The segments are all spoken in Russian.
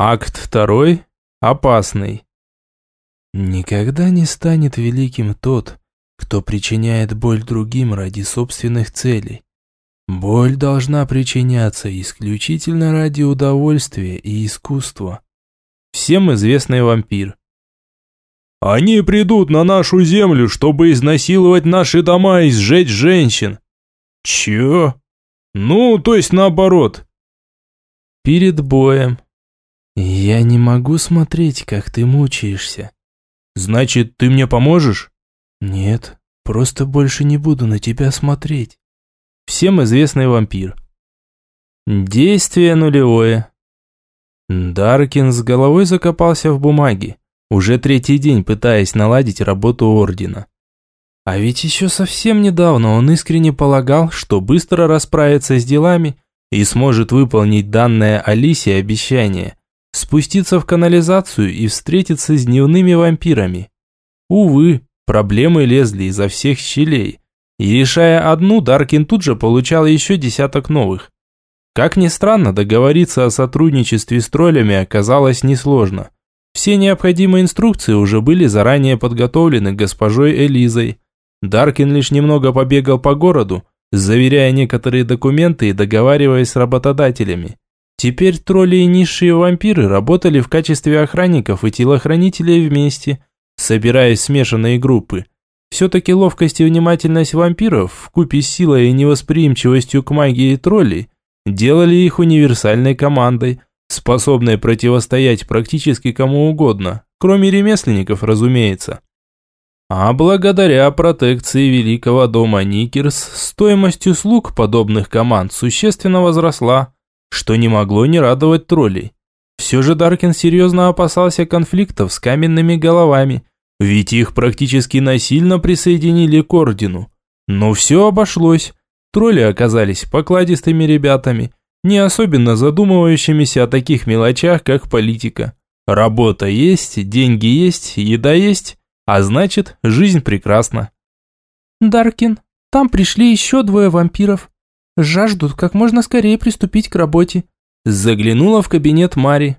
Акт второй. Опасный. Никогда не станет великим тот, кто причиняет боль другим ради собственных целей. Боль должна причиняться исключительно ради удовольствия и искусства. Всем известный вампир. Они придут на нашу землю, чтобы изнасиловать наши дома и сжечь женщин. Чё? Ну, то есть наоборот. Перед боем. Я не могу смотреть, как ты мучаешься. Значит, ты мне поможешь? Нет, просто больше не буду на тебя смотреть. Всем известный вампир. Действие нулевое. Даркин с головой закопался в бумаге уже третий день пытаясь наладить работу Ордена. А ведь еще совсем недавно он искренне полагал, что быстро расправится с делами и сможет выполнить данное Алисе обещание – спуститься в канализацию и встретиться с дневными вампирами. Увы, проблемы лезли изо всех щелей, и решая одну, Даркин тут же получал еще десяток новых. Как ни странно, договориться о сотрудничестве с троллями оказалось несложно – все необходимые инструкции уже были заранее подготовлены госпожой Элизой. Даркин лишь немного побегал по городу, заверяя некоторые документы и договариваясь с работодателями. Теперь тролли и низшие вампиры работали в качестве охранников и телохранителей вместе, собираясь в смешанные группы. Все-таки ловкость и внимательность вампиров, вкупе с силой и невосприимчивостью к магии троллей, делали их универсальной командой – способной противостоять практически кому угодно, кроме ремесленников, разумеется. А благодаря протекции Великого дома Никерс, стоимость услуг подобных команд существенно возросла, что не могло не радовать троллей. Все же Даркин серьезно опасался конфликтов с каменными головами, ведь их практически насильно присоединили к ордену. Но все обошлось. Тролли оказались покладистыми ребятами, не особенно задумывающимися о таких мелочах, как политика. Работа есть, деньги есть, еда есть, а значит, жизнь прекрасна. Даркин, там пришли еще двое вампиров. Жаждут как можно скорее приступить к работе. Заглянула в кабинет Мари.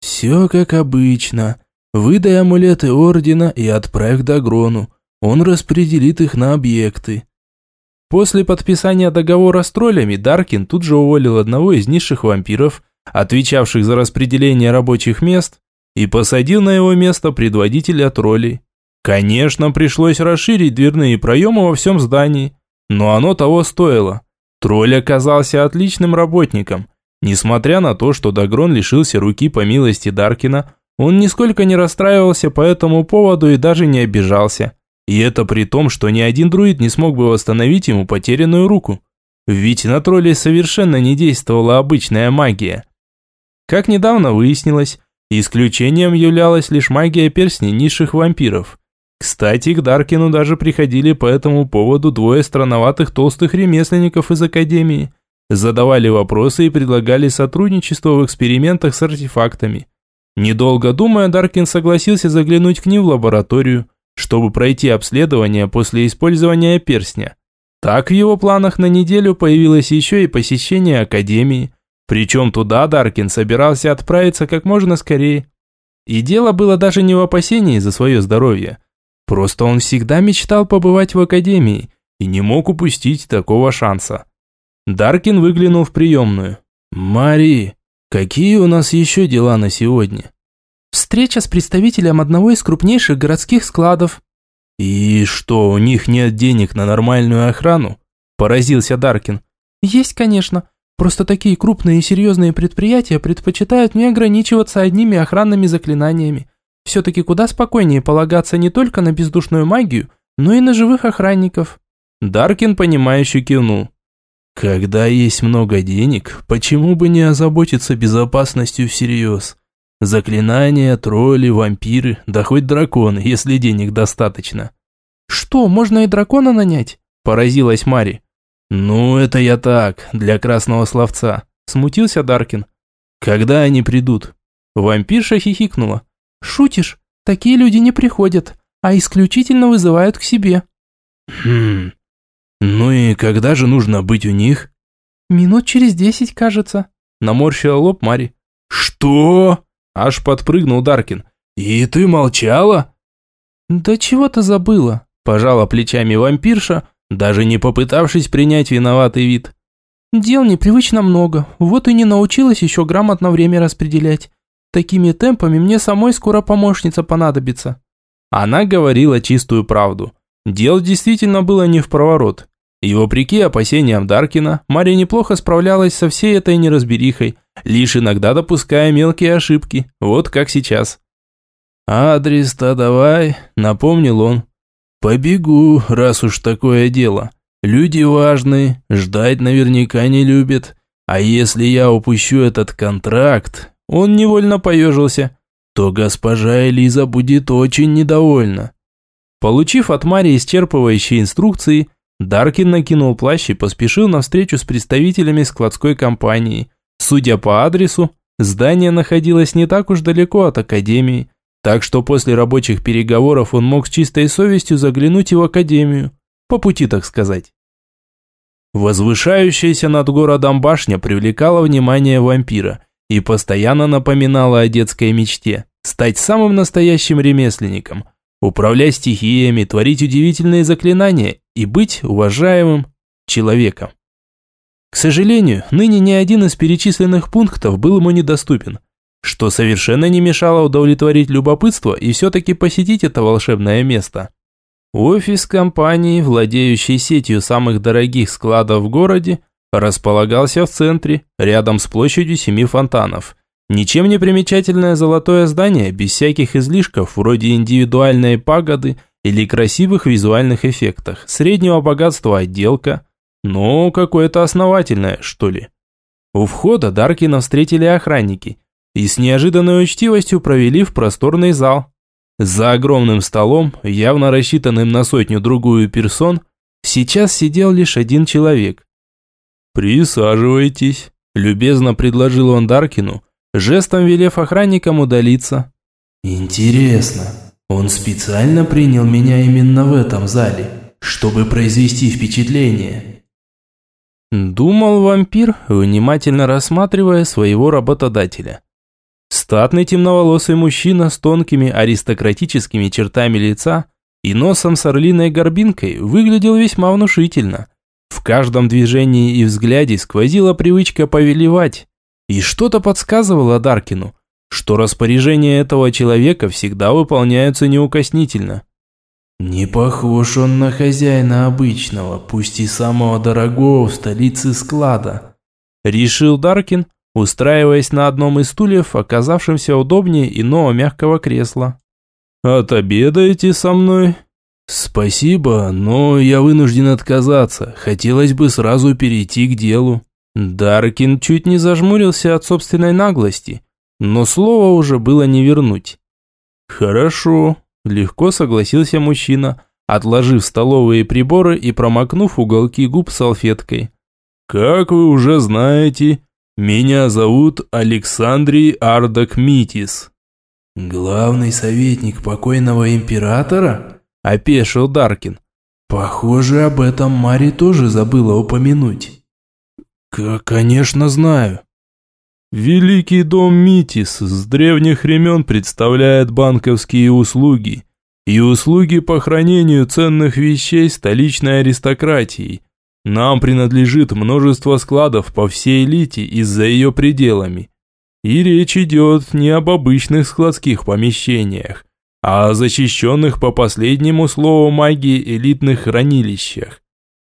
Все как обычно. Выдай амулеты Ордена и отправь Дагрону. Он распределит их на объекты. После подписания договора с троллями Даркин тут же уволил одного из низших вампиров, отвечавших за распределение рабочих мест, и посадил на его место предводителя троллей. Конечно, пришлось расширить дверные проемы во всем здании, но оно того стоило. Тролль оказался отличным работником. Несмотря на то, что Дагрон лишился руки по милости Даркина, он нисколько не расстраивался по этому поводу и даже не обижался. И это при том, что ни один друид не смог бы восстановить ему потерянную руку. Ведь на троллей совершенно не действовала обычная магия. Как недавно выяснилось, исключением являлась лишь магия перстней низших вампиров. Кстати, к Даркину даже приходили по этому поводу двое странноватых толстых ремесленников из Академии. Задавали вопросы и предлагали сотрудничество в экспериментах с артефактами. Недолго думая, Даркин согласился заглянуть к ним в лабораторию, чтобы пройти обследование после использования перстня. Так в его планах на неделю появилось еще и посещение Академии, причем туда Даркин собирался отправиться как можно скорее. И дело было даже не в опасении за свое здоровье. Просто он всегда мечтал побывать в Академии и не мог упустить такого шанса. Даркин выглянул в приемную. «Мари, какие у нас еще дела на сегодня?» Встреча с представителем одного из крупнейших городских складов. И что, у них нет денег на нормальную охрану? Поразился Даркин. Есть, конечно. Просто такие крупные и серьезные предприятия предпочитают не ограничиваться одними охранными заклинаниями. Все-таки куда спокойнее полагаться не только на бездушную магию, но и на живых охранников. Даркин, понимающе кивнул. Когда есть много денег, почему бы не озаботиться безопасностью всерьез? Заклинания, тролли, вампиры, да хоть драконы, если денег достаточно. Что, можно и дракона нанять? Поразилась Мари. Ну, это я так, для красного словца. Смутился Даркин. Когда они придут? Вампирша хихикнула. Шутишь? Такие люди не приходят, а исключительно вызывают к себе. Хм. Ну и когда же нужно быть у них? Минут через десять, кажется. Наморщила лоб Мари. «Что?» – аж подпрыгнул Даркин. «И ты молчала?» «Да чего ты забыла?» – пожала плечами вампирша, даже не попытавшись принять виноватый вид. «Дел непривычно много, вот и не научилась еще грамотно время распределять. Такими темпами мне самой скоро помощница понадобится». Она говорила чистую правду. Дел действительно было не в проворот. И вопреки опасениям Даркина, Мария неплохо справлялась со всей этой неразберихой, лишь иногда допуская мелкие ошибки, вот как сейчас. «Адрес-то давай», — напомнил он. «Побегу, раз уж такое дело. Люди важные, ждать наверняка не любят. А если я упущу этот контракт...» Он невольно поежился. «То госпожа Элиза будет очень недовольна». Получив от Марии исчерпывающие инструкции, Даркин накинул плащ и поспешил на встречу с представителями складской компании. Судя по адресу, здание находилось не так уж далеко от академии, так что после рабочих переговоров он мог с чистой совестью заглянуть и в академию. По пути, так сказать. Возвышающаяся над городом башня привлекала внимание вампира и постоянно напоминала о детской мечте – стать самым настоящим ремесленником, управлять стихиями, творить удивительные заклинания и быть уважаемым человеком. К сожалению, ныне ни один из перечисленных пунктов был ему недоступен, что совершенно не мешало удовлетворить любопытство и все-таки посетить это волшебное место. Офис компании, владеющей сетью самых дорогих складов в городе, располагался в центре, рядом с площадью семи фонтанов. Ничем не примечательное золотое здание, без всяких излишков, вроде индивидуальной пагоды или красивых визуальных эффектов, среднего богатства отделка, но какое-то основательное, что ли. У входа Даркина встретили охранники и с неожиданной учтивостью провели в просторный зал. За огромным столом, явно рассчитанным на сотню-другую персон, сейчас сидел лишь один человек. «Присаживайтесь», – любезно предложил он Даркину, жестом велев охранникам удалиться. «Интересно, он специально принял меня именно в этом зале, чтобы произвести впечатление?» Думал вампир, внимательно рассматривая своего работодателя. Статный темноволосый мужчина с тонкими аристократическими чертами лица и носом с орлиной горбинкой выглядел весьма внушительно. В каждом движении и взгляде сквозила привычка повелевать, и что-то подсказывало Даркину, что распоряжения этого человека всегда выполняются неукоснительно. «Не похож он на хозяина обычного, пусть и самого дорогого в столице склада», решил Даркин, устраиваясь на одном из стульев, оказавшемся удобнее иного мягкого кресла. «Отобедаете со мной?» «Спасибо, но я вынужден отказаться. Хотелось бы сразу перейти к делу». Даркин чуть не зажмурился от собственной наглости, но слово уже было не вернуть. «Хорошо», – легко согласился мужчина, отложив столовые приборы и промокнув уголки губ салфеткой. «Как вы уже знаете, меня зовут Александрий Ардак Митис». «Главный советник покойного императора?» – опешил Даркин. «Похоже, об этом Мари тоже забыла упомянуть». «Конечно знаю». Великий дом Митис с древних времен представляет банковские услуги и услуги по хранению ценных вещей столичной аристократии. Нам принадлежит множество складов по всей элите и за ее пределами. И речь идет не об обычных складских помещениях, а защищенных по последнему слову магии элитных хранилищах.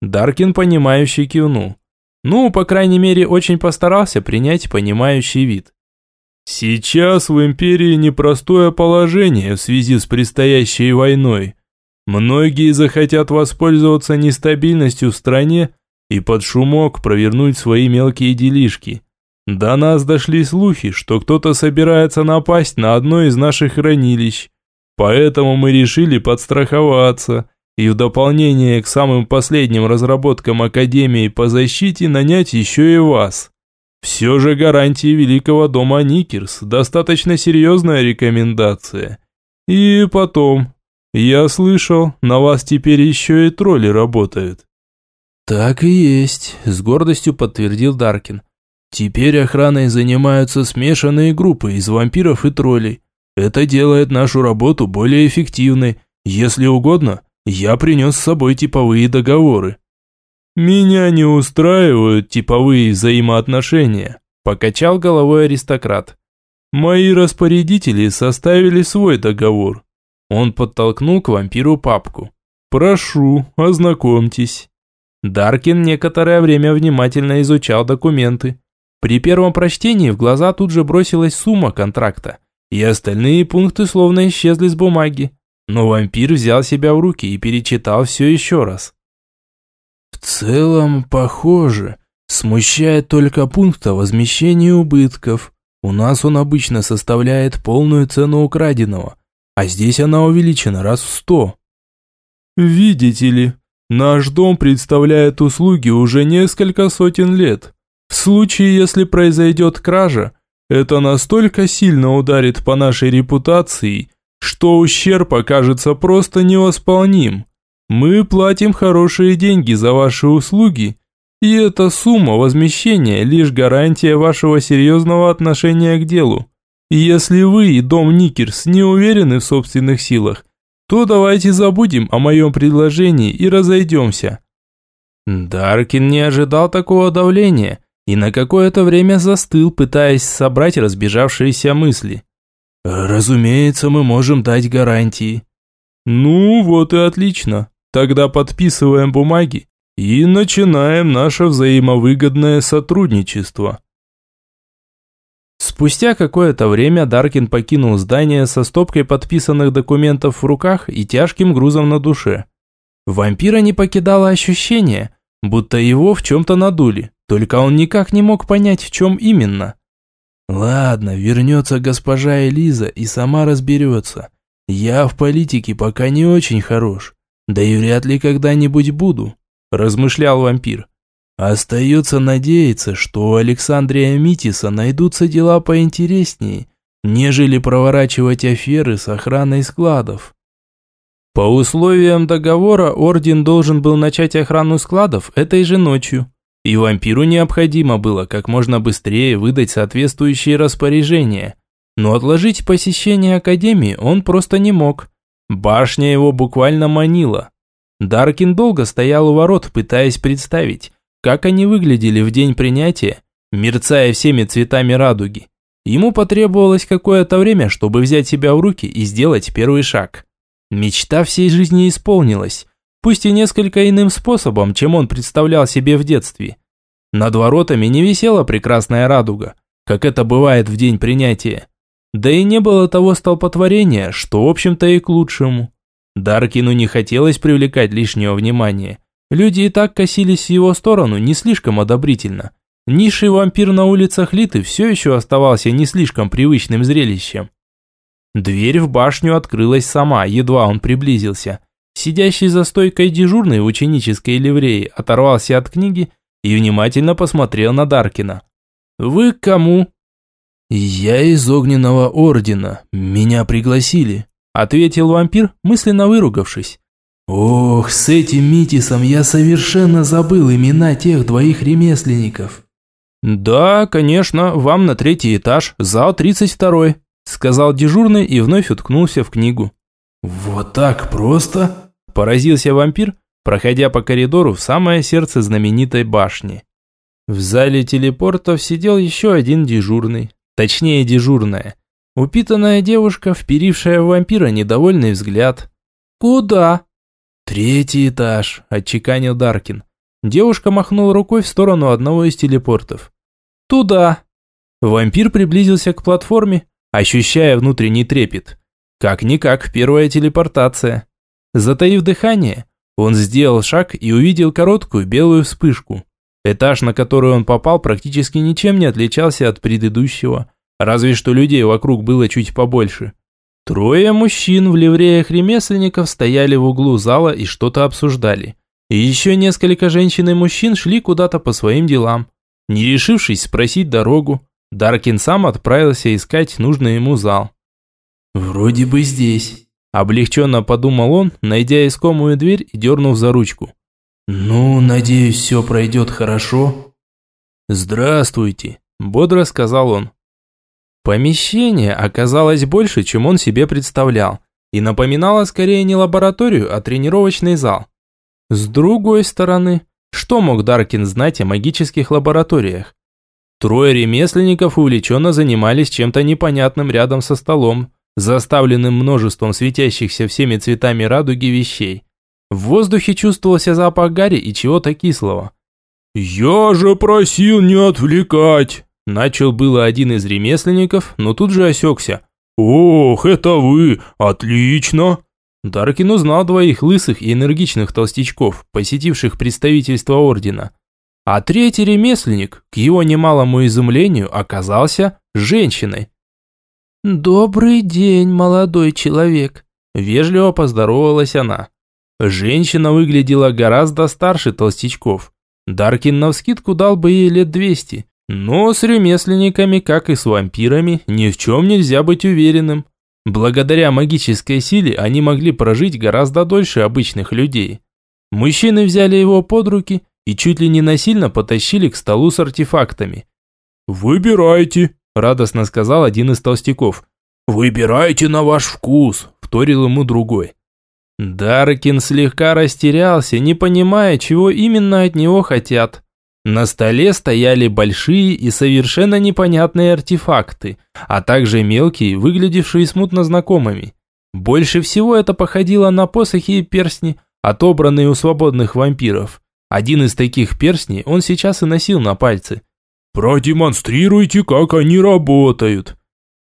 Даркин, понимающий, кивнул. Ну, по крайней мере, очень постарался принять понимающий вид. Сейчас в империи непростое положение в связи с предстоящей войной. Многие захотят воспользоваться нестабильностью в стране и под шумок провернуть свои мелкие делишки. До нас дошли слухи, что кто-то собирается напасть на одно из наших хранилищ. Поэтому мы решили подстраховаться и в дополнение к самым последним разработкам Академии по защите нанять еще и вас. Все же гарантии Великого дома Никерс – достаточно серьезная рекомендация. И потом, я слышал, на вас теперь еще и тролли работают. Так и есть, с гордостью подтвердил Даркин. Теперь охраной занимаются смешанные группы из вампиров и троллей. Это делает нашу работу более эффективной. Если угодно, я принес с собой типовые договоры». «Меня не устраивают типовые взаимоотношения», – покачал головой аристократ. «Мои распорядители составили свой договор». Он подтолкнул к вампиру папку. «Прошу, ознакомьтесь». Даркин некоторое время внимательно изучал документы. При первом прочтении в глаза тут же бросилась сумма контракта, и остальные пункты словно исчезли с бумаги. Но вампир взял себя в руки и перечитал все еще раз. В целом, похоже, смущает только пункт о возмещении убытков. У нас он обычно составляет полную цену украденного, а здесь она увеличена раз в сто. Видите ли, наш дом представляет услуги уже несколько сотен лет. В случае, если произойдет кража, это настолько сильно ударит по нашей репутации, что ущерб окажется просто невосполним. Мы платим хорошие деньги за ваши услуги, и эта сумма возмещения лишь гарантия вашего серьезного отношения к делу. Если вы и дом Никерс не уверены в собственных силах, то давайте забудем о моем предложении и разойдемся». Даркин не ожидал такого давления и на какое-то время застыл, пытаясь собрать разбежавшиеся мысли. «Разумеется, мы можем дать гарантии». «Ну, вот и отлично. Тогда подписываем бумаги и начинаем наше взаимовыгодное сотрудничество». Спустя какое-то время Даркин покинул здание со стопкой подписанных документов в руках и тяжким грузом на душе. Вампира не покидало ощущение, будто его в чем-то надули, только он никак не мог понять, в чем именно. Ладно, вернется госпожа Элиза и сама разберется. Я в политике пока не очень хорош, да и вряд ли когда-нибудь буду, размышлял вампир. Остается надеяться, что у Александрия Митиса найдутся дела поинтереснее, нежели проворачивать аферы с охраной складов. По условиям договора Орден должен был начать охрану складов этой же ночью. И вампиру необходимо было как можно быстрее выдать соответствующие распоряжения. Но отложить посещение Академии он просто не мог. Башня его буквально манила. Даркин долго стоял у ворот, пытаясь представить, как они выглядели в день принятия, мерцая всеми цветами радуги. Ему потребовалось какое-то время, чтобы взять себя в руки и сделать первый шаг. Мечта всей жизни исполнилась, пусть и несколько иным способом, чем он представлял себе в детстве. Над воротами не висела прекрасная радуга, как это бывает в день принятия. Да и не было того столпотворения, что, в общем-то, и к лучшему. Даркину не хотелось привлекать лишнего внимания. Люди и так косились в его сторону не слишком одобрительно. Низший вампир на улицах Литы все еще оставался не слишком привычным зрелищем. Дверь в башню открылась сама, едва он приблизился. Сидящий за стойкой дежурный в ученической ливреи оторвался от книги и внимательно посмотрел на Даркина. «Вы к кому?» «Я из Огненного Ордена. Меня пригласили», – ответил вампир, мысленно выругавшись. «Ох, с этим Митисом я совершенно забыл имена тех двоих ремесленников». «Да, конечно, вам на третий этаж, зал 32-й», – сказал дежурный и вновь уткнулся в книгу. «Вот так просто?» Поразился вампир, проходя по коридору в самое сердце знаменитой башни. В зале телепортов сидел еще один дежурный, точнее дежурная. Упитанная девушка, вперившая в вампира недовольный взгляд. «Куда?» «Третий этаж», – отчеканил Даркин. Девушка махнула рукой в сторону одного из телепортов. «Туда!» Вампир приблизился к платформе, ощущая внутренний трепет. Как-никак первая телепортация. Затаив дыхание, он сделал шаг и увидел короткую белую вспышку. Этаж, на который он попал, практически ничем не отличался от предыдущего, разве что людей вокруг было чуть побольше. Трое мужчин в ливреях ремесленников стояли в углу зала и что-то обсуждали. И еще несколько женщин и мужчин шли куда-то по своим делам. Не решившись спросить дорогу, Даркин сам отправился искать нужный ему зал. «Вроде бы здесь», Облегченно подумал он, найдя искомую дверь и дернув за ручку. «Ну, надеюсь, все пройдет хорошо». «Здравствуйте», – бодро сказал он. Помещение оказалось больше, чем он себе представлял, и напоминало скорее не лабораторию, а тренировочный зал. С другой стороны, что мог Даркин знать о магических лабораториях? Трое ремесленников увлеченно занимались чем-то непонятным рядом со столом, заставленным множеством светящихся всеми цветами радуги вещей. В воздухе чувствовался запах гари и чего-то кислого. «Я же просил не отвлекать!» Начал было один из ремесленников, но тут же осекся. «Ох, это вы! Отлично!» Даркин узнал двоих лысых и энергичных толстячков, посетивших представительство ордена. А третий ремесленник, к его немалому изумлению, оказался женщиной. «Добрый день, молодой человек», – вежливо поздоровалась она. Женщина выглядела гораздо старше толстячков. Даркин навскидку дал бы ей лет двести, но с ремесленниками, как и с вампирами, ни в чем нельзя быть уверенным. Благодаря магической силе они могли прожить гораздо дольше обычных людей. Мужчины взяли его под руки и чуть ли не насильно потащили к столу с артефактами. «Выбирайте», – радостно сказал один из толстяков. «Выбирайте на ваш вкус», – вторил ему другой. Даркин слегка растерялся, не понимая, чего именно от него хотят. На столе стояли большие и совершенно непонятные артефакты, а также мелкие, выглядевшие смутно знакомыми. Больше всего это походило на посохи и перстни, отобранные у свободных вампиров. Один из таких перстней он сейчас и носил на пальце. «Продемонстрируйте, как они работают».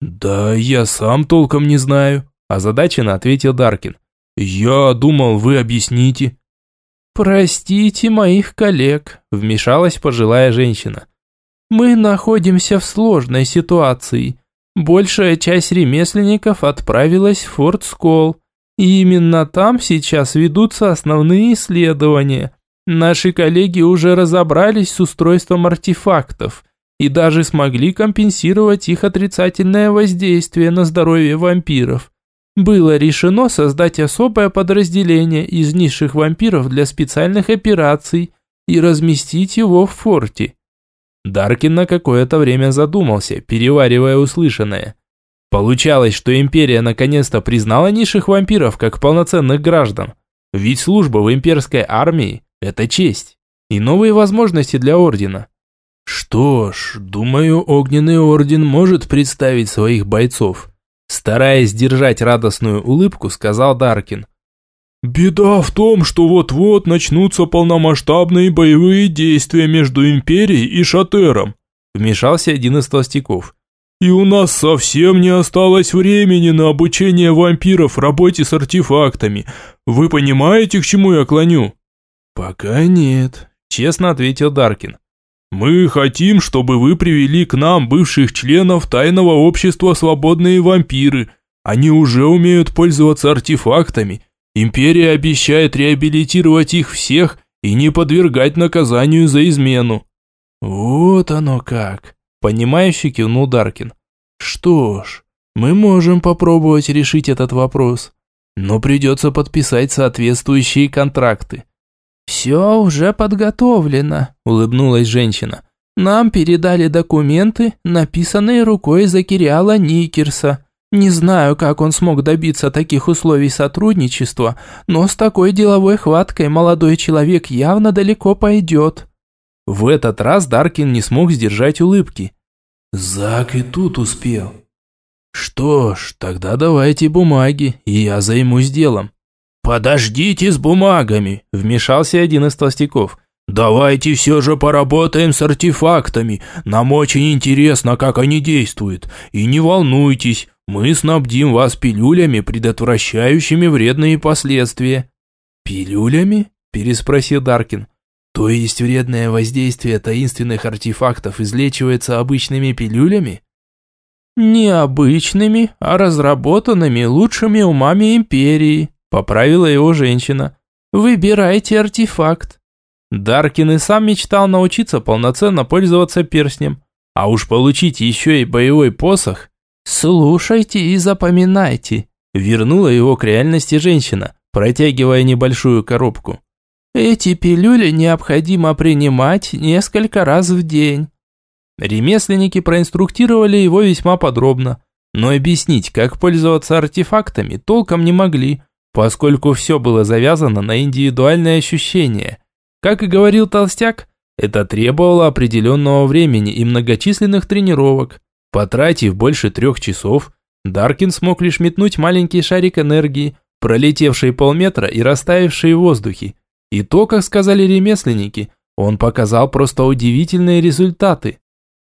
«Да я сам толком не знаю», – озадаченно ответил Даркин. «Я думал, вы объясните». «Простите моих коллег», – вмешалась пожилая женщина. «Мы находимся в сложной ситуации. Большая часть ремесленников отправилась в Форт Скол, и именно там сейчас ведутся основные исследования. Наши коллеги уже разобрались с устройством артефактов и даже смогли компенсировать их отрицательное воздействие на здоровье вампиров. Было решено создать особое подразделение из низших вампиров для специальных операций и разместить его в форте. Даркин на какое-то время задумался, переваривая услышанное. Получалось, что империя наконец-то признала низших вампиров как полноценных граждан. Ведь служба в имперской армии это честь. И новые возможности для Ордена. Что ж, думаю, Огненный Орден может представить своих бойцов. Стараясь держать радостную улыбку, сказал Даркин. «Беда в том, что вот-вот начнутся полномасштабные боевые действия между Империей и Шатером», вмешался один из толстяков. «И у нас совсем не осталось времени на обучение вампиров работе с артефактами. Вы понимаете, к чему я клоню?» «Пока нет», – честно ответил Даркин. «Мы хотим, чтобы вы привели к нам бывших членов тайного общества «Свободные вампиры». Они уже умеют пользоваться артефактами. Империя обещает реабилитировать их всех и не подвергать наказанию за измену». «Вот оно как», – понимающе кивнул Даркин. «Что ж, мы можем попробовать решить этот вопрос, но придется подписать соответствующие контракты». «Все уже подготовлено», – улыбнулась женщина. «Нам передали документы, написанные рукой Закириала Никерса. Не знаю, как он смог добиться таких условий сотрудничества, но с такой деловой хваткой молодой человек явно далеко пойдет». В этот раз Даркин не смог сдержать улыбки. «Зак и тут успел». «Что ж, тогда давайте бумаги, и я займусь делом». «Подождите с бумагами», – вмешался один из толстяков. «Давайте все же поработаем с артефактами. Нам очень интересно, как они действуют. И не волнуйтесь, мы снабдим вас пилюлями, предотвращающими вредные последствия». «Пилюлями?» – переспросил Даркин. «То есть вредное воздействие таинственных артефактов излечивается обычными пилюлями?» «Не обычными, а разработанными лучшими умами Империи», Поправила его женщина. «Выбирайте артефакт». Даркин и сам мечтал научиться полноценно пользоваться перстнем. А уж получить еще и боевой посох. «Слушайте и запоминайте», – вернула его к реальности женщина, протягивая небольшую коробку. «Эти пилюли необходимо принимать несколько раз в день. Ремесленники проинструктировали его весьма подробно, но объяснить, как пользоваться артефактами, толком не могли, поскольку все было завязано на индивидуальные ощущения. Как и говорил Толстяк, это требовало определенного времени и многочисленных тренировок. Потратив больше трех часов, Даркин смог лишь метнуть маленький шарик энергии, пролетевший полметра и растаявший в воздухе. И то, как сказали ремесленники, он показал просто удивительные результаты.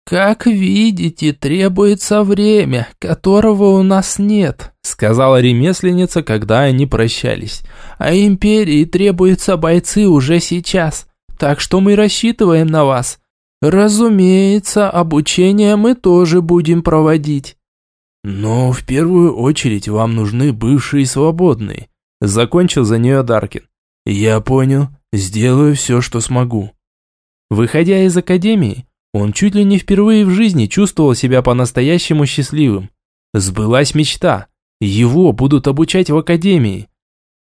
«Как видите, требуется время, которого у нас нет», сказала ремесленница, когда они прощались. «А империи требуются бойцы уже сейчас, так что мы рассчитываем на вас. Разумеется, обучение мы тоже будем проводить». «Но в первую очередь вам нужны бывшие свободные», закончил за нее Даркин. «Я понял, сделаю все, что смогу». Выходя из академии, он чуть ли не впервые в жизни чувствовал себя по-настоящему счастливым. Сбылась мечта. Его будут обучать в академии.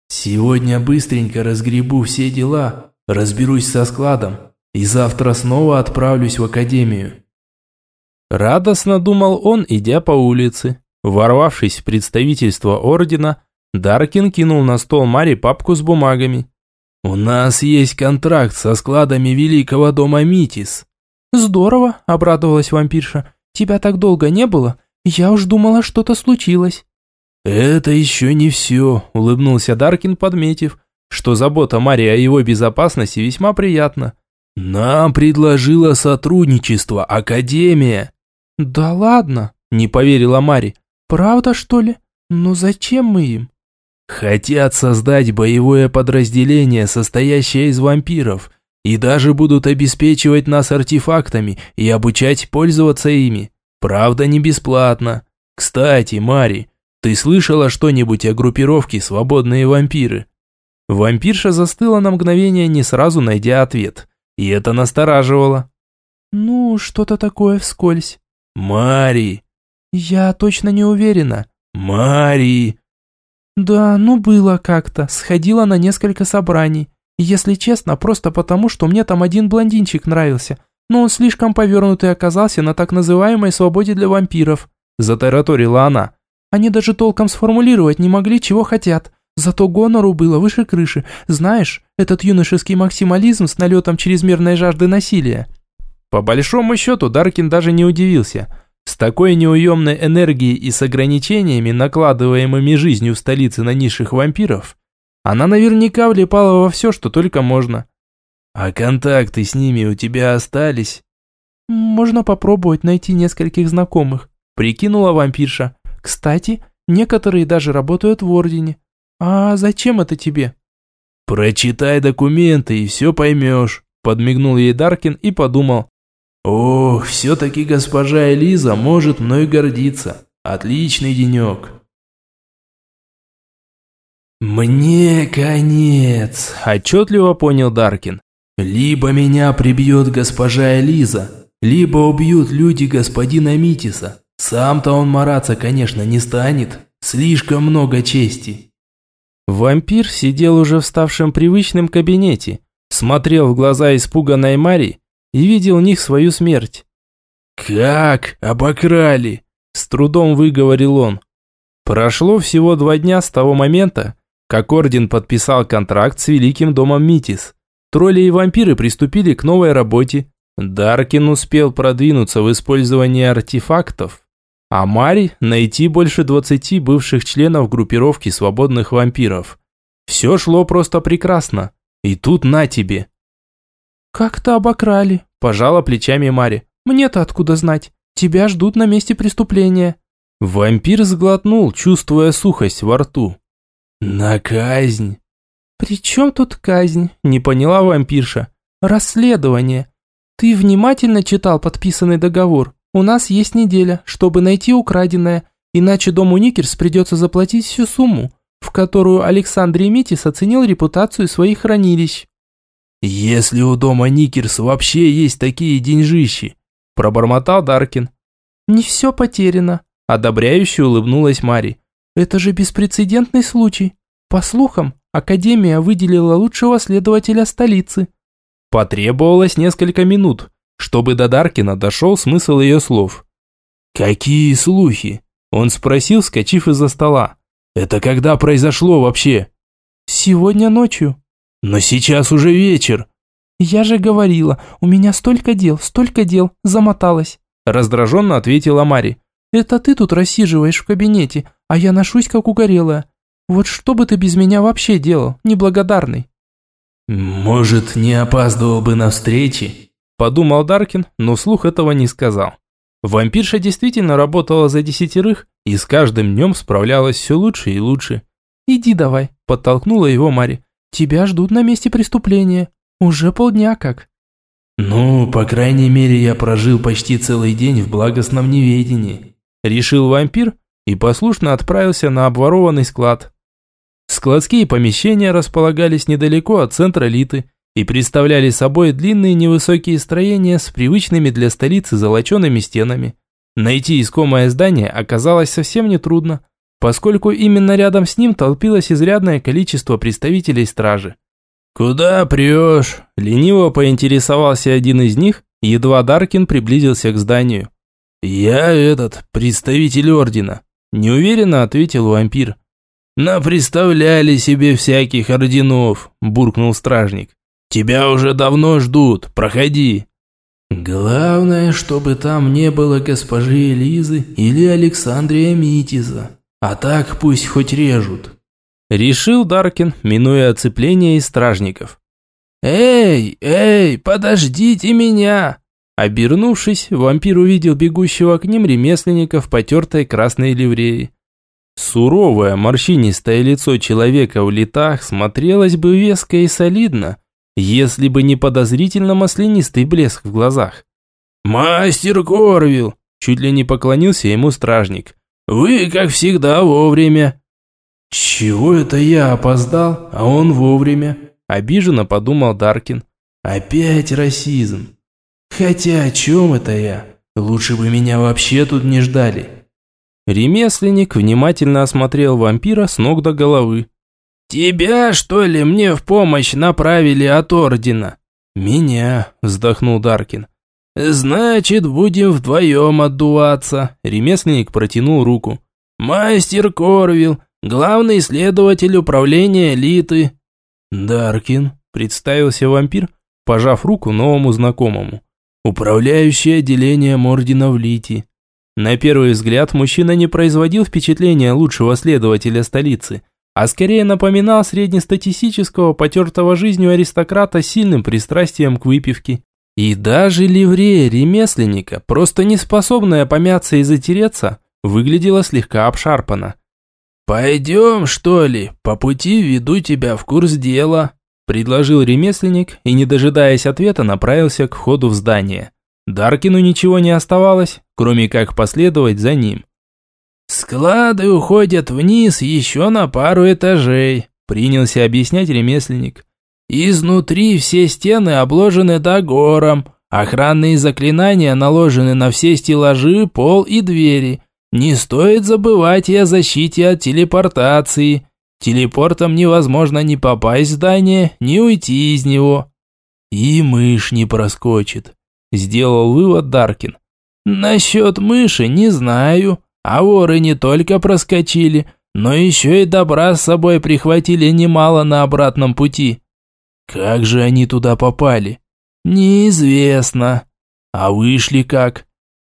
«Сегодня быстренько разгребу все дела, разберусь со складом, и завтра снова отправлюсь в академию». Радостно думал он, идя по улице. Ворвавшись в представительство ордена, Даркин кинул на стол Мари папку с бумагами. «У нас есть контракт со складами Великого дома Митис», «Здорово», – обрадовалась вампирша. «Тебя так долго не было? Я уж думала, что-то случилось». «Это еще не все», – улыбнулся Даркин, подметив, что забота Марии о его безопасности весьма приятна. «Нам предложила сотрудничество Академия». «Да ладно», – не поверила Мари. «Правда, что ли? Ну зачем мы им?» «Хотят создать боевое подразделение, состоящее из вампиров, и даже будут обеспечивать нас артефактами и обучать пользоваться ими. Правда, не бесплатно. Кстати, Мари, ты слышала что-нибудь о группировке «Свободные вампиры»?» Вампирша застыла на мгновение, не сразу найдя ответ. И это настораживало. «Ну, что-то такое вскользь». «Мари!» «Я точно не уверена». «Мари!» «Да, ну было как-то. Сходила на несколько собраний. Если честно, просто потому, что мне там один блондинчик нравился, но он слишком повернутый оказался на так называемой свободе для вампиров», – затараторила она. «Они даже толком сформулировать не могли, чего хотят. Зато гонору было выше крыши. Знаешь, этот юношеский максимализм с налетом чрезмерной жажды насилия». По большому счету, Даркин даже не удивился. С такой неуемной энергией и с ограничениями, накладываемыми жизнью в столице на низших вампиров, она наверняка влипала во все, что только можно. А контакты с ними у тебя остались? Можно попробовать найти нескольких знакомых, прикинула вампирша. Кстати, некоторые даже работают в Ордене. А зачем это тебе? Прочитай документы и все поймешь, подмигнул ей Даркин и подумал. Ох, все-таки госпожа Элиза может мной гордиться. Отличный денек. «Мне конец», – отчетливо понял Даркин. «Либо меня прибьет госпожа Элиза, либо убьют люди господина Митиса. Сам-то он мараться, конечно, не станет. Слишком много чести». Вампир сидел уже в ставшем привычном кабинете, смотрел в глаза испуганной Мари и видел в них свою смерть. «Как? Обокрали?» – с трудом выговорил он. Прошло всего два дня с того момента, как Орден подписал контракт с Великим Домом Митис. Тролли и вампиры приступили к новой работе. Даркин успел продвинуться в использовании артефактов, а Мари найти больше 20 бывших членов группировки свободных вампиров. Все шло просто прекрасно. И тут на тебе. «Как-то обокрали», – пожала плечами Мари. «Мне-то откуда знать? Тебя ждут на месте преступления». Вампир сглотнул, чувствуя сухость во рту. «На казнь!» «При чем тут казнь?» – не поняла вампирша. «Расследование. Ты внимательно читал подписанный договор? У нас есть неделя, чтобы найти украденное, иначе дому Никерс придется заплатить всю сумму, в которую Александр Митис оценил репутацию своих хранилищ». «Если у дома Никерс вообще есть такие деньжищи», – пробормотал Даркин. «Не все потеряно», – ободряюще улыбнулась Мари. Это же беспрецедентный случай. По слухам, Академия выделила лучшего следователя столицы. Потребовалось несколько минут, чтобы до Даркина дошел смысл ее слов. «Какие слухи?» Он спросил, скачив из-за стола. «Это когда произошло вообще?» «Сегодня ночью». «Но сейчас уже вечер». «Я же говорила, у меня столько дел, столько дел, замоталась». Раздраженно ответила Мари. «Это ты тут рассиживаешь в кабинете, а я ношусь как угорелая. Вот что бы ты без меня вообще делал, неблагодарный?» «Может, не опаздывал бы на встречи?» Подумал Даркин, но вслух этого не сказал. Вампирша действительно работала за десятерых и с каждым днем справлялась все лучше и лучше. «Иди давай», – подтолкнула его Мари. «Тебя ждут на месте преступления. Уже полдня как». «Ну, по крайней мере, я прожил почти целый день в благостном неведении», – решил вампир и послушно отправился на обворованный склад. Складские помещения располагались недалеко от центра Литы и представляли собой длинные невысокие строения с привычными для столицы золочеными стенами. Найти искомое здание оказалось совсем нетрудно, поскольку именно рядом с ним толпилось изрядное количество представителей стражи. «Куда прешь?» – лениво поинтересовался один из них, едва Даркин приблизился к зданию. «Я этот, представитель ордена», – неуверенно ответил вампир. «Наприставляли себе всяких орденов», – буркнул стражник. Тебя уже давно ждут, проходи». «Главное, чтобы там не было госпожи Элизы или Александрия Митиза. А так пусть хоть режут». Решил Даркин, минуя оцепление из стражников. «Эй, эй, подождите меня!» Обернувшись, вампир увидел бегущего к ним ремесленника в потертой красной ливреи. Суровое, морщинистое лицо человека в летах смотрелось бы веско и солидно, если бы не подозрительно маслянистый блеск в глазах. «Мастер Корвилл!» – чуть ли не поклонился ему стражник. «Вы, как всегда, вовремя!» «Чего это я опоздал, а он вовремя?» – обиженно подумал Даркин. «Опять расизм. Хотя о чем это я? Лучше бы меня вообще тут не ждали». Ремесленник внимательно осмотрел вампира с ног до головы. «Тебя, что ли, мне в помощь направили от ордена?» «Меня», – вздохнул Даркин. «Значит, будем вдвоем отдуваться», – ремесленник протянул руку. «Мастер Корвилл, главный следователь управления элиты». «Даркин», – представился вампир, пожав руку новому знакомому. «Управляющий отделением ордена в Лити». На первый взгляд мужчина не производил впечатления лучшего следователя столицы – а скорее напоминал среднестатистического потертого жизнью аристократа с сильным пристрастием к выпивке. И даже ливрея ремесленника, просто не способная помяться и затереться, выглядела слегка обшарпана. «Пойдем, что ли, по пути веду тебя в курс дела», предложил ремесленник и, не дожидаясь ответа, направился к входу в здание. Даркину ничего не оставалось, кроме как последовать за ним. «Склады уходят вниз еще на пару этажей», – принялся объяснять ремесленник. «Изнутри все стены обложены догором, охранные заклинания наложены на все стеллажи, пол и двери. Не стоит забывать и о защите от телепортации. Телепортом невозможно ни попасть в здание, ни уйти из него». «И мышь не проскочит», – сделал вывод Даркин. «Насчет мыши не знаю», а воры не только проскочили, но еще и добра с собой прихватили немало на обратном пути. Как же они туда попали? Неизвестно. А вышли как?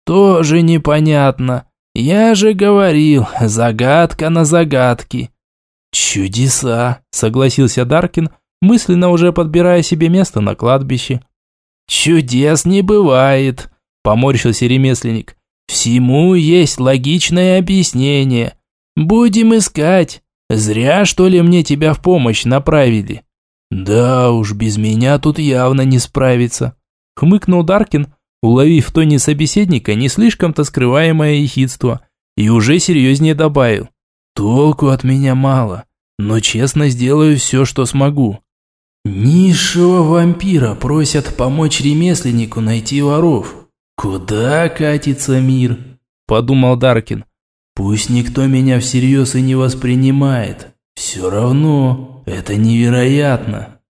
Тоже непонятно. Я же говорил, загадка на загадки. Чудеса, согласился Даркин, мысленно уже подбирая себе место на кладбище. Чудес не бывает, поморщился ремесленник. Всему есть логичное объяснение. Будем искать. Зря, что ли, мне тебя в помощь направили. Да уж, без меня тут явно не справиться. Хмыкнул Даркин, уловив в тоне собеседника не слишком-то скрываемое ехидство, и уже серьезнее добавил. Толку от меня мало, но честно сделаю все, что смогу. Низшего вампира просят помочь ремесленнику найти воров. «Куда катится мир?» – подумал Даркин. «Пусть никто меня всерьез и не воспринимает. Все равно, это невероятно».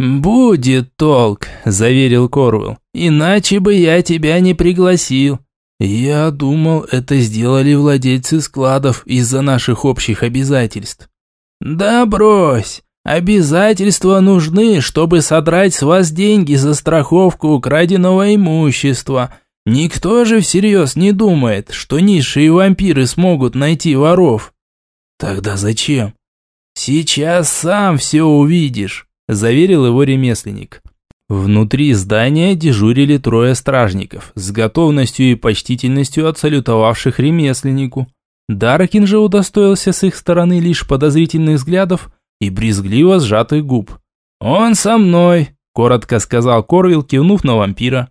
«Будет толк», – заверил Корвелл. «Иначе бы я тебя не пригласил». «Я думал, это сделали владельцы складов из-за наших общих обязательств». «Да брось! Обязательства нужны, чтобы содрать с вас деньги за страховку украденного имущества. Никто же всерьез не думает, что низшие вампиры смогут найти воров». «Тогда зачем?» «Сейчас сам все увидишь», – заверил его ремесленник. Внутри здания дежурили трое стражников, с готовностью и почтительностью отсалютовавших ремесленнику. Даркин же удостоился с их стороны лишь подозрительных взглядов и брезгливо сжатых губ. «Он со мной», – коротко сказал Корвилл, кивнув на вампира.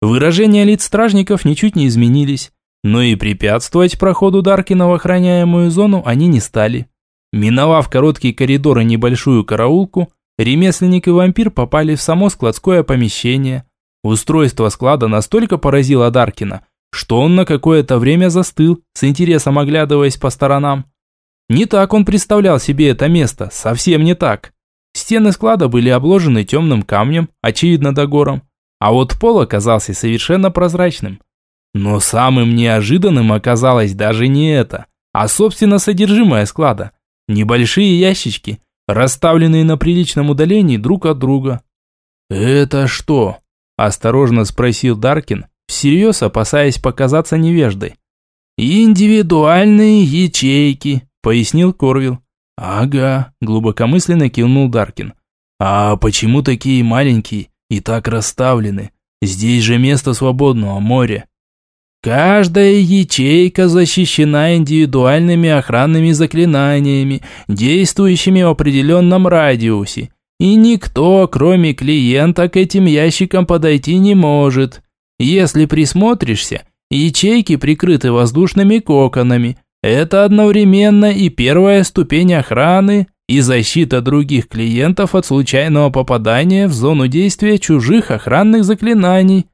Выражения лиц стражников ничуть не изменились, но и препятствовать проходу Даркина в охраняемую зону они не стали. Миновав короткий коридор и небольшую караулку, ремесленник и вампир попали в само складское помещение. Устройство склада настолько поразило Даркина, что он на какое-то время застыл, с интересом оглядываясь по сторонам. Не так он представлял себе это место, совсем не так. Стены склада были обложены темным камнем, очевидно догором, а вот пол оказался совершенно прозрачным. Но самым неожиданным оказалось даже не это, а собственно содержимое склада. Небольшие ящички, расставленные на приличном удалении друг от друга. «Это что?» – осторожно спросил Даркин, всерьез опасаясь показаться невеждой. «Индивидуальные ячейки», – пояснил Корвилл. «Ага», – глубокомысленно кивнул Даркин. «А почему такие маленькие и так расставлены? Здесь же место свободного моря». Каждая ячейка защищена индивидуальными охранными заклинаниями, действующими в определенном радиусе, и никто, кроме клиента, к этим ящикам подойти не может. Если присмотришься, ячейки прикрыты воздушными коконами. Это одновременно и первая ступень охраны, и защита других клиентов от случайного попадания в зону действия чужих охранных заклинаний.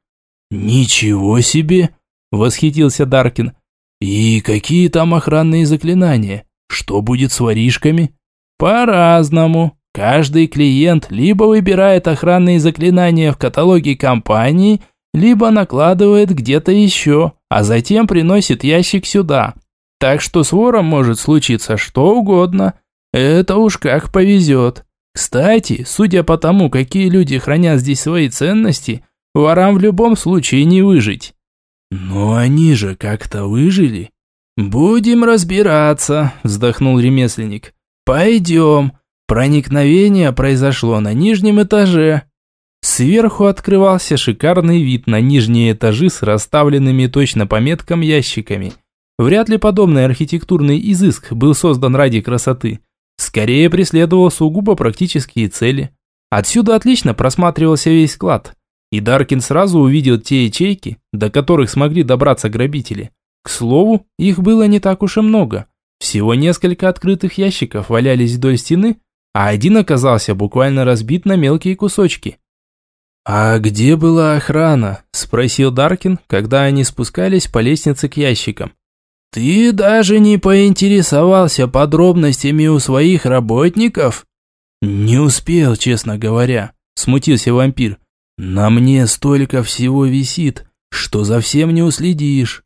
«Ничего себе!» Восхитился Даркин. И какие там охранные заклинания? Что будет с воришками? По-разному. Каждый клиент либо выбирает охранные заклинания в каталоге компании, либо накладывает где-то еще, а затем приносит ящик сюда. Так что с вором может случиться что угодно. Это уж как повезет. Кстати, судя по тому, какие люди хранят здесь свои ценности, ворам в любом случае не выжить. «Но они же как-то выжили». «Будем разбираться», – вздохнул ремесленник. «Пойдем. Проникновение произошло на нижнем этаже». Сверху открывался шикарный вид на нижние этажи с расставленными точно по меткам ящиками. Вряд ли подобный архитектурный изыск был создан ради красоты. Скорее преследовал сугубо практические цели. Отсюда отлично просматривался весь склад и Даркин сразу увидел те ячейки, до которых смогли добраться грабители. К слову, их было не так уж и много. Всего несколько открытых ящиков валялись вдоль стены, а один оказался буквально разбит на мелкие кусочки. «А где была охрана?» – спросил Даркин, когда они спускались по лестнице к ящикам. «Ты даже не поинтересовался подробностями у своих работников?» «Не успел, честно говоря», – смутился вампир. На мне столько всего висит, что за всем не уследишь.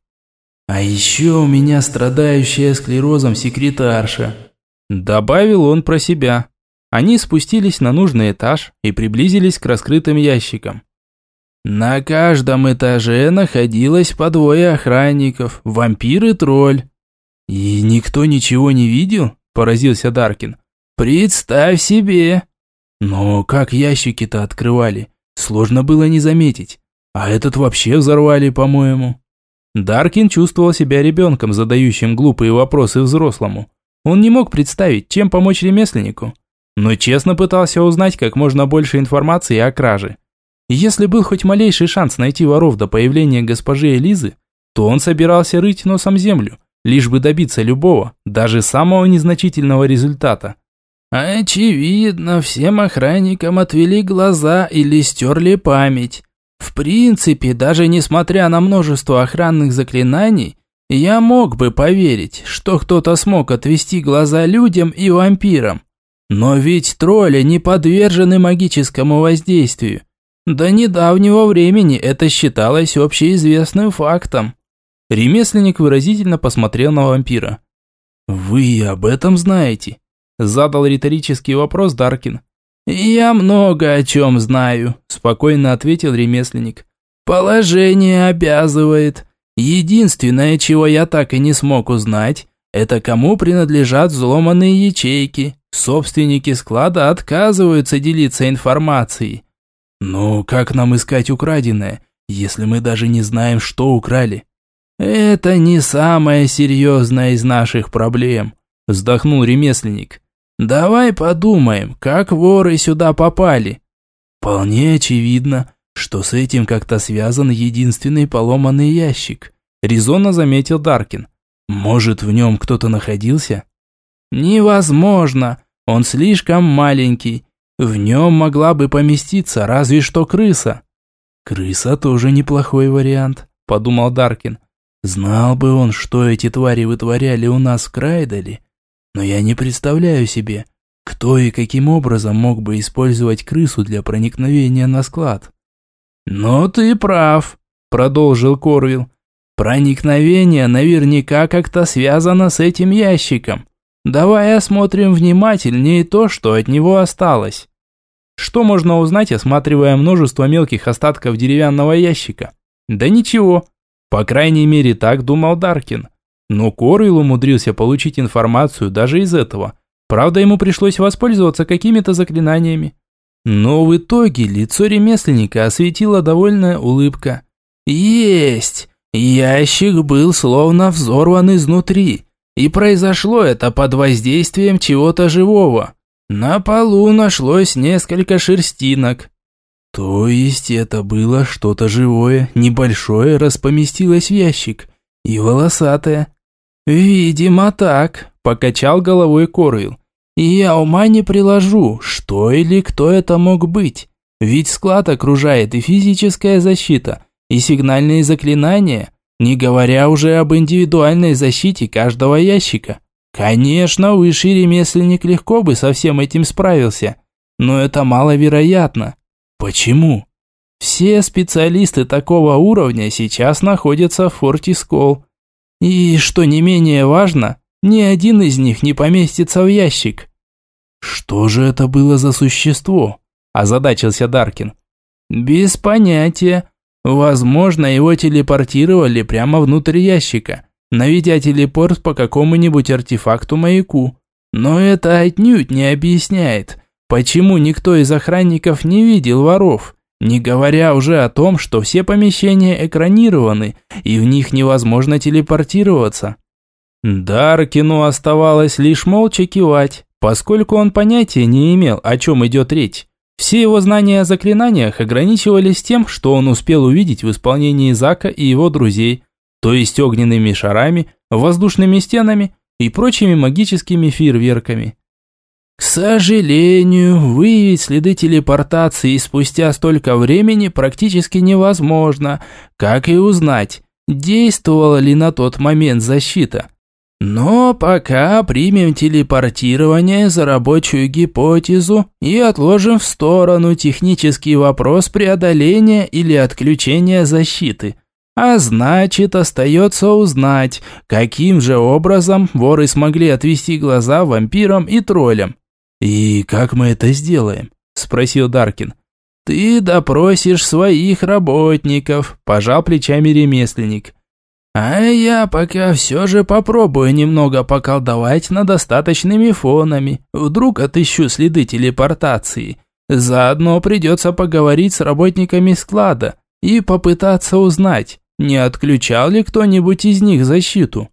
А еще у меня страдающая склерозом секретарша. Добавил он про себя. Они спустились на нужный этаж и приблизились к раскрытым ящикам. На каждом этаже находилось по двое охранников, вампир и тролль. И никто ничего не видел? Поразился Даркин. Представь себе. Но как ящики-то открывали? Сложно было не заметить. А этот вообще взорвали, по-моему. Даркин чувствовал себя ребенком, задающим глупые вопросы взрослому. Он не мог представить, чем помочь ремесленнику. Но честно пытался узнать как можно больше информации о краже. если был хоть малейший шанс найти воров до появления госпожи Элизы, то он собирался рыть носом землю, лишь бы добиться любого, даже самого незначительного результата. Очевидно, всем охранникам отвели глаза или стерли память. В принципе, даже несмотря на множество охранных заклинаний, я мог бы поверить, что кто-то смог отвести глаза людям и вампирам. Но ведь тролли не подвержены магическому воздействию. До недавнего времени это считалось общеизвестным фактом. Ремесленник выразительно посмотрел на вампира. «Вы об этом знаете?» Задал риторический вопрос Даркин. «Я много о чем знаю», – спокойно ответил ремесленник. «Положение обязывает. Единственное, чего я так и не смог узнать, это кому принадлежат взломанные ячейки. Собственники склада отказываются делиться информацией. Но как нам искать украденное, если мы даже не знаем, что украли? Это не самая серьезная из наших проблем, вздохнул ремесленник. Давай подумаем, как воры сюда попали. Вполне очевидно, что с этим как-то связан единственный поломанный ящик, резонно заметил Даркин. Может, в нем кто-то находился? Невозможно, он слишком маленький. В нем могла бы поместиться разве что крыса. Крыса тоже неплохой вариант, подумал Даркин. Знал бы он, что эти твари вытворяли у нас в Крайдале. Но я не представляю себе, кто и каким образом мог бы использовать крысу для проникновения на склад. «Но ты прав», – продолжил Корвилл. «Проникновение наверняка как-то связано с этим ящиком. Давай осмотрим внимательнее то, что от него осталось». Что можно узнать, осматривая множество мелких остатков деревянного ящика? Да ничего. По крайней мере, так думал Даркин. Но Корвилл умудрился получить информацию даже из этого. Правда, ему пришлось воспользоваться какими-то заклинаниями. Но в итоге лицо ремесленника осветила довольная улыбка. «Есть! Ящик был словно взорван изнутри, и произошло это под воздействием чего-то живого. На полу нашлось несколько шерстинок». «То есть это было что-то живое, небольшое, распоместилось в ящик, и волосатое?» «Видимо так», – покачал головой Корвилл. «Я ума не приложу, что или кто это мог быть. Ведь склад окружает и физическая защита, и сигнальные заклинания, не говоря уже об индивидуальной защите каждого ящика. Конечно, высший ремесленник легко бы со всем этим справился, но это маловероятно. Почему? Все специалисты такого уровня сейчас находятся в Форте Скол, и, что не менее важно, ни один из них не поместится в ящик. Что же это было за существо? Озадачился Даркин. Без понятия. Возможно, его телепортировали прямо внутрь ящика, наведя телепорт по какому-нибудь артефакту-маяку. Но это отнюдь не объясняет, почему никто из охранников не видел воров. Не говоря уже о том, что все помещения экранированы, и в них невозможно телепортироваться. Даркину оставалось лишь молча кивать, поскольку он понятия не имел, о чем идет речь. Все его знания о заклинаниях ограничивались тем, что он успел увидеть в исполнении Зака и его друзей, то есть огненными шарами, воздушными стенами и прочими магическими фейерверками. К сожалению, выявить следы телепортации спустя столько времени практически невозможно, как и узнать, действовала ли на тот момент защита. Но пока примем телепортирование за рабочую гипотезу и отложим в сторону технический вопрос преодоления или отключения защиты. А значит, остается узнать, каким же образом воры смогли отвести глаза вампирам и троллям. «И как мы это сделаем?» – спросил Даркин. «Ты допросишь своих работников», – пожал плечами ремесленник. «А я пока все же попробую немного поколдовать над достаточными фонами. Вдруг отыщу следы телепортации. Заодно придется поговорить с работниками склада и попытаться узнать, не отключал ли кто-нибудь из них защиту».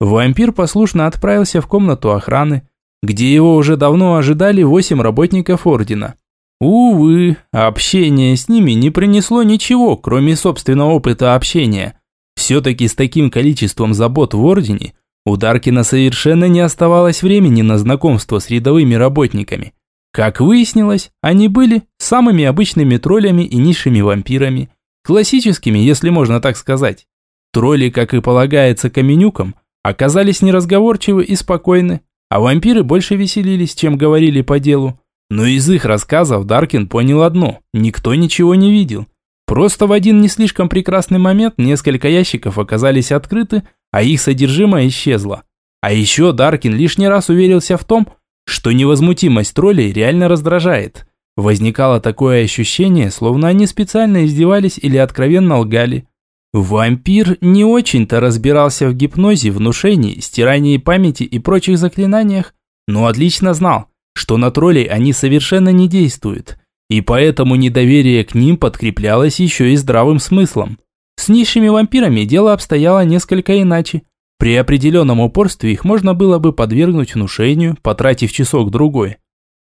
Вампир послушно отправился в комнату охраны, где его уже давно ожидали восемь работников Ордена. Увы, общение с ними не принесло ничего, кроме собственного опыта общения. Все-таки с таким количеством забот в Ордене у Даркина совершенно не оставалось времени на знакомство с рядовыми работниками. Как выяснилось, они были самыми обычными троллями и низшими вампирами. Классическими, если можно так сказать. Тролли, как и полагается каменюкам, оказались неразговорчивы и спокойны, а вампиры больше веселились, чем говорили по делу. Но из их рассказов Даркин понял одно – никто ничего не видел. Просто в один не слишком прекрасный момент несколько ящиков оказались открыты, а их содержимое исчезло. А еще Даркин лишний раз уверился в том, что невозмутимость троллей реально раздражает. Возникало такое ощущение, словно они специально издевались или откровенно лгали. Вампир не очень-то разбирался в гипнозе, внушении, стирании памяти и прочих заклинаниях, но отлично знал, что на троллей они совершенно не действуют, и поэтому недоверие к ним подкреплялось еще и здравым смыслом. С низшими вампирами дело обстояло несколько иначе. При определенном упорстве их можно было бы подвергнуть внушению, потратив часок-другой.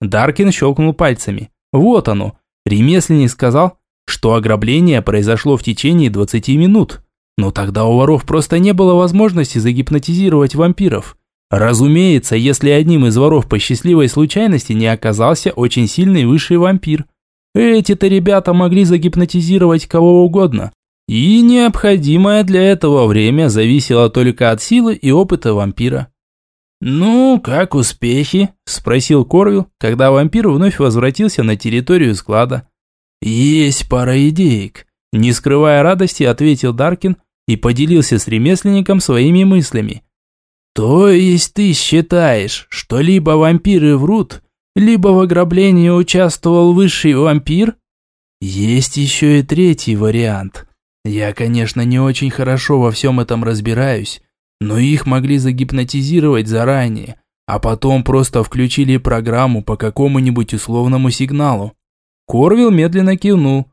Даркин щелкнул пальцами. Вот оно. Ремесленник сказал, что ограбление произошло в течение 20 минут. Но тогда у воров просто не было возможности загипнотизировать вампиров. Разумеется, если одним из воров по счастливой случайности не оказался очень сильный высший вампир. Эти-то ребята могли загипнотизировать кого угодно. И необходимое для этого время зависело только от силы и опыта вампира. «Ну, как успехи?» – спросил Корвил, когда вампир вновь возвратился на территорию склада. «Есть пара идеек», – не скрывая радости, ответил Даркин и поделился с ремесленником своими мыслями. То есть ты считаешь, что либо вампиры врут, либо в ограблении участвовал высший вампир? Есть еще и третий вариант. Я, конечно, не очень хорошо во всем этом разбираюсь, но их могли загипнотизировать заранее, а потом просто включили программу по какому-нибудь условному сигналу. Корвил медленно кивнул.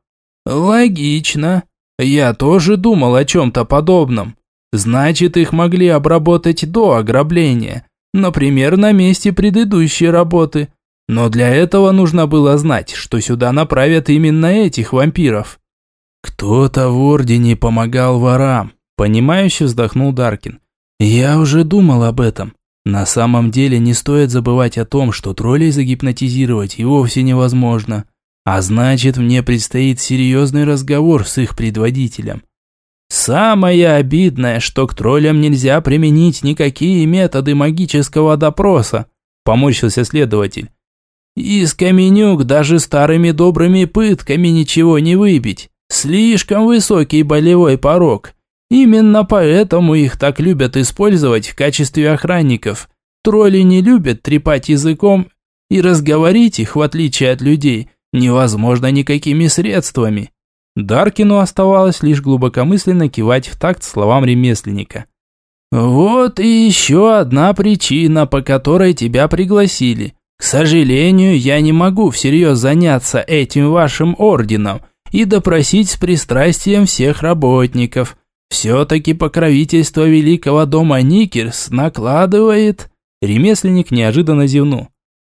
Логично. Я тоже думал о чем-то подобном. Значит, их могли обработать до ограбления, например, на месте предыдущей работы. Но для этого нужно было знать, что сюда направят именно этих вампиров. Кто-то в Ордене помогал ворам, понимающе вздохнул Даркин. Я уже думал об этом. На самом деле не стоит забывать о том, что троллей загипнотизировать и вовсе невозможно. А значит, мне предстоит серьезный разговор с их предводителем. Самое обидное, что к троллям нельзя применить никакие методы магического допроса, поморщился следователь. Из каменюк даже старыми добрыми пытками ничего не выбить. Слишком высокий болевой порог. Именно поэтому их так любят использовать в качестве охранников. Тролли не любят трепать языком, и разговорить их, в отличие от людей, невозможно никакими средствами. Даркину оставалось лишь глубокомысленно кивать в такт словам ремесленника. «Вот и еще одна причина, по которой тебя пригласили. К сожалению, я не могу всерьез заняться этим вашим орденом и допросить с пристрастием всех работников. Все-таки покровительство великого дома Никерс накладывает...» Ремесленник неожиданно зевнул.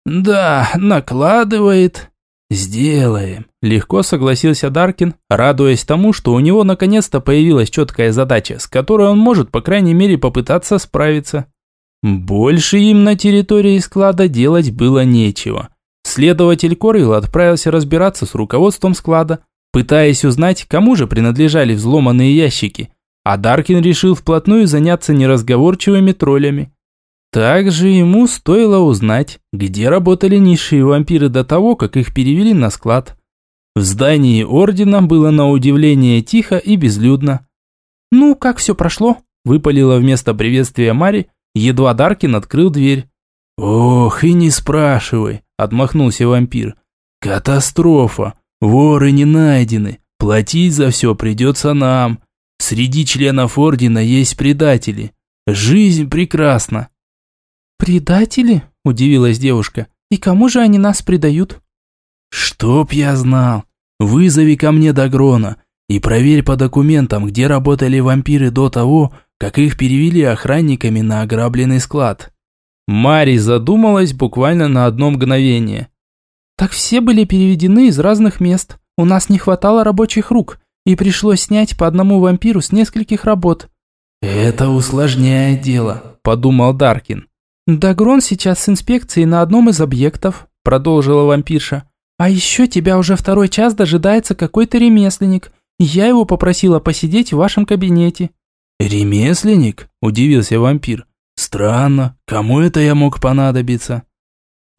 «Да, накладывает «Сделаем», – легко согласился Даркин, радуясь тому, что у него наконец-то появилась четкая задача, с которой он может, по крайней мере, попытаться справиться. Больше им на территории склада делать было нечего. Следователь Корвилл отправился разбираться с руководством склада, пытаясь узнать, кому же принадлежали взломанные ящики, а Даркин решил вплотную заняться неразговорчивыми троллями. Также ему стоило узнать, где работали низшие вампиры до того, как их перевели на склад. В здании ордена было на удивление тихо и безлюдно. «Ну, как все прошло?» – выпалила вместо приветствия Мари, едва Даркин открыл дверь. «Ох, и не спрашивай», – отмахнулся вампир. «Катастрофа! Воры не найдены, платить за все придется нам. Среди членов ордена есть предатели. Жизнь прекрасна, «Предатели?» – удивилась девушка. «И кому же они нас предают?» «Чтоб я знал! Вызови ко мне Дагрона и проверь по документам, где работали вампиры до того, как их перевели охранниками на ограбленный склад». Мари задумалась буквально на одно мгновение. «Так все были переведены из разных мест. У нас не хватало рабочих рук, и пришлось снять по одному вампиру с нескольких работ». «Это усложняет дело», – подумал Даркин. «Дагрон сейчас с инспекцией на одном из объектов», – продолжила вампирша. «А еще тебя уже второй час дожидается какой-то ремесленник. Я его попросила посидеть в вашем кабинете». «Ремесленник?» – удивился вампир. Странно, кому это я мог понадобиться?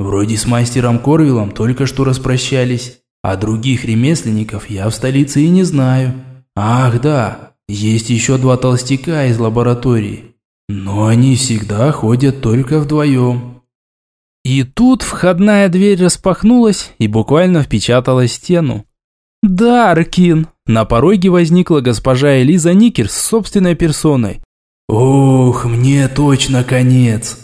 Вроде с мастером Корвиллом только что распрощались, а других ремесленников я в столице и не знаю. Ах да, есть еще два толстяка из лаборатории, но они всегда ходят только вдвоем. И тут входная дверь распахнулась и буквально впечатала стену. «Даркин!» На пороге возникла госпожа Элиза Никерс с собственной персоной. «Ох, мне точно конец!»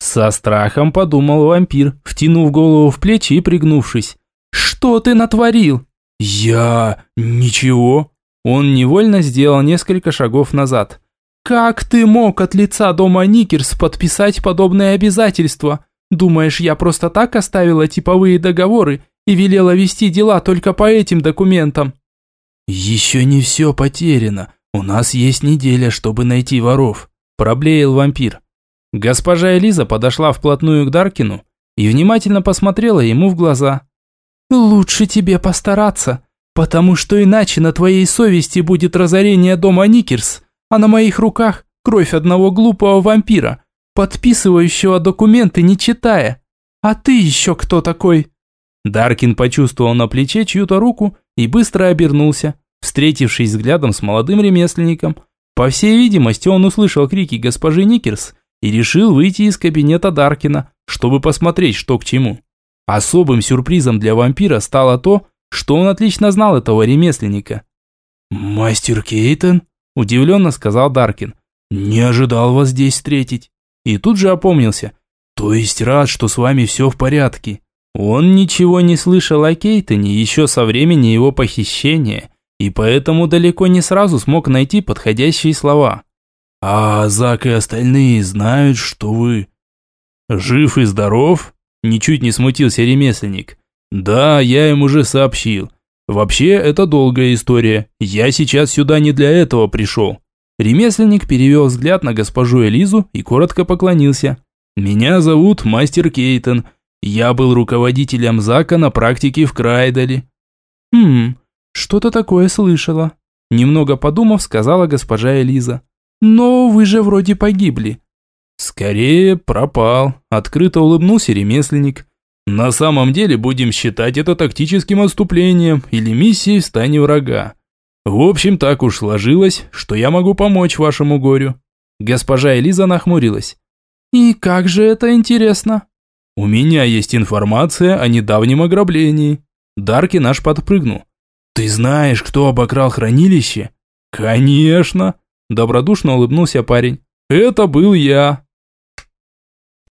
Со страхом подумал вампир, втянув голову в плечи и пригнувшись. «Что ты натворил?» «Я... ничего». Он невольно сделал несколько шагов назад. «Как ты мог от лица дома Никерс подписать подобные обязательства? Думаешь, я просто так оставила типовые договоры и велела вести дела только по этим документам?» «Еще не все потеряно. У нас есть неделя, чтобы найти воров», – проблеял вампир. Госпожа Элиза подошла вплотную к Даркину и внимательно посмотрела ему в глаза. «Лучше тебе постараться, потому что иначе на твоей совести будет разорение дома Никерс, а на моих руках кровь одного глупого вампира, подписывающего документы не читая. А ты еще кто такой?» Даркин почувствовал на плече чью-то руку и быстро обернулся, встретившись взглядом с молодым ремесленником. По всей видимости, он услышал крики госпожи Никерс и решил выйти из кабинета Даркина, чтобы посмотреть, что к чему. Особым сюрпризом для вампира стало то, что он отлично знал этого ремесленника. «Мастер Кейтон?» – удивленно сказал Даркин. «Не ожидал вас здесь встретить». И тут же опомнился. «То есть рад, что с вами все в порядке?» Он ничего не слышал о Кейтоне еще со времени его похищения, и поэтому далеко не сразу смог найти подходящие слова. «А Зак и остальные знают, что вы...» «Жив и здоров?» – ничуть не смутился ремесленник. «Да, я им уже сообщил. Вообще, это долгая история. Я сейчас сюда не для этого пришел». Ремесленник перевел взгляд на госпожу Элизу и коротко поклонился. «Меня зовут Мастер Кейтон. Я был руководителем Зака на практике в Крайдале». «Хм, что-то такое слышала», – немного подумав, сказала госпожа Элиза. «Но вы же вроде погибли». «Скорее пропал», – открыто улыбнулся ремесленник. «На самом деле будем считать это тактическим отступлением или миссией в стане врага. В общем, так уж сложилось, что я могу помочь вашему горю». Госпожа Элиза нахмурилась. «И как же это интересно?» «У меня есть информация о недавнем ограблении». Дарки наш подпрыгнул. «Ты знаешь, кто обокрал хранилище?» «Конечно!» – добродушно улыбнулся парень. «Это был я!»